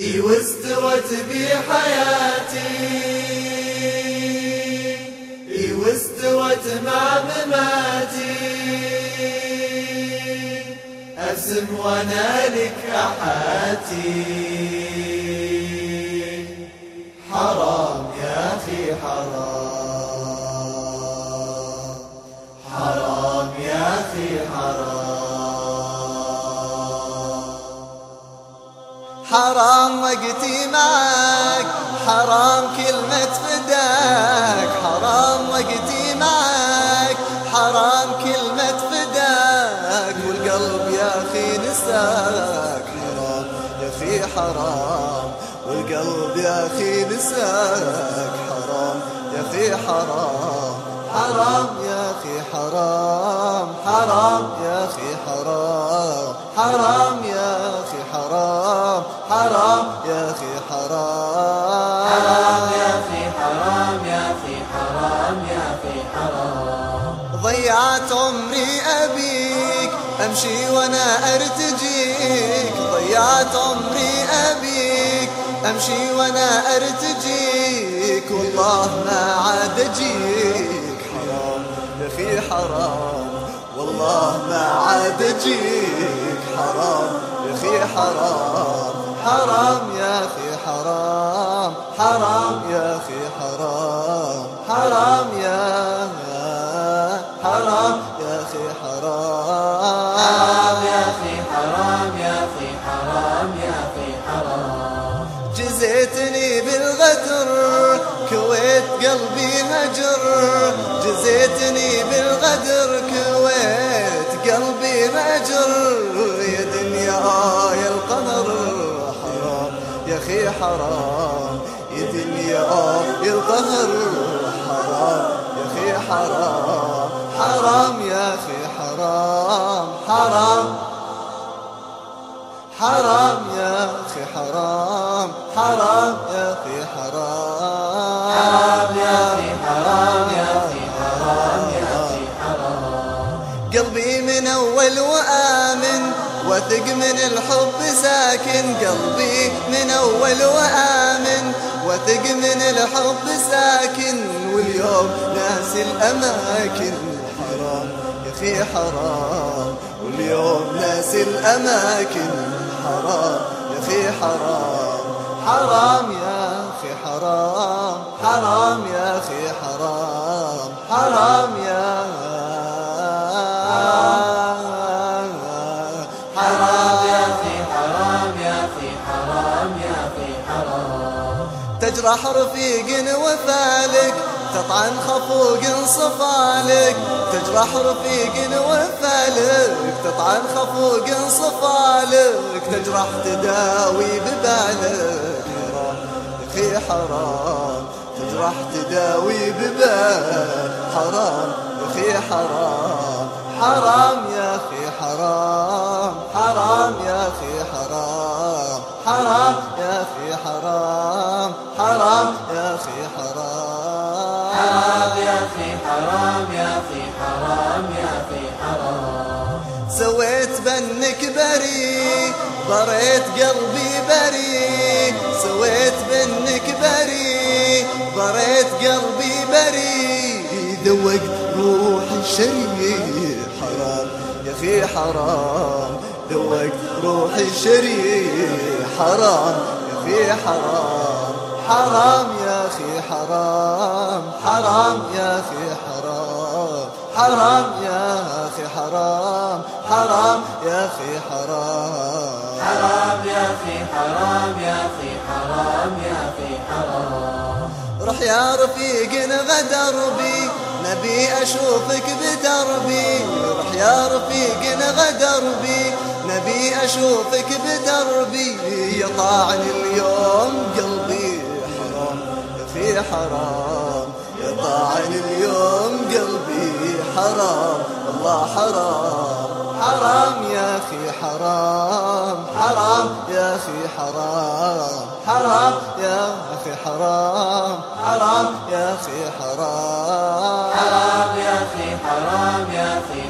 إي واستوت بي حياتي إي واستوت مع مماتي. ارسم وأنا لك احاتي حرام وقتي معك حرام كلمة فداك حرام وقتي معك حرام كلمة فداك. والقلب يا أخي نساك حرام يا أخي حرام. والقلب يا أخي نساك حرام يا أخي حرام. حرام يا أخي حرام حرام يا أخي حرام. حرام يا حرام يا أخي حرام. ضيعت عمري أبيك أمشي وأنا أرتجيك. ضيعت عمري أبيك أمشي وأنا أرتجيك. والله ما عاد أجيك. حرام يا أخي حرام. والله ما عاد أجيك. حرام يا أخي حرام. حرام يا أخي حرام. حرام يا أخي حرام. حرام يا حرام يا أخي حرام. حرام يا أخي حرام يا أخي حرام يا أخي حرام. جزيتني بالغدر كويت قلبي هجر جزيتني بالغدر كويت قلبي هجر يا دنيا أخي حرام يا دنيا يا القهر حرام يا أخي حرام حرام يا حرام حرام حرام. وثق من الحب ساكن قلبي من أول وآمن. وثق من الحب ساكن واليوم ناس الأماكن. حرام يا أخي حرام. واليوم ناس الأماكن. حرام يا أخي حرام. حرام يا أخي حرام. حرام يا أخي حرام. حرام يا حرام يا أخي حرام يا أخي حرام يا أخي حرام. تجرح رفيق وفالك تطعن خفوق صفالك تجرح رفيق وفالك تطعن خفوق صفالك تجرح تداوي ببالك أخي حرام. تجرح تداوي ببال حرام. يا أخي حرام حرام يا بنك بري ضريت قلبي بري سويت بنك بري ضريت قلبي بري. ذوقت روحي شري حرام. يا أخي حرام. ذوقت روحي شري حرام. يا أخي حرام. حرام يا أخي حرام. حرام يا أخي حرام. حرام يا أخي حرام. حرام يا أخي حرام. حرام يا أخي حرام يا أخي حرام يا أخي حرام. روح يا رفيق غدر بي نبي أشوفك بدربي. روح يا رفيق غدر بي نبي أشوفك بدربي. يا طاعن اليوم قلبي حرام يا في حرام. يا طاعن اليوم قلبي حرام الله حرام. حرام يا أخي حرام حرام يا أخي حرام حرام يا أخي حرام حرام يا أخي حرام. حرام يا أخي حرام يا أخي.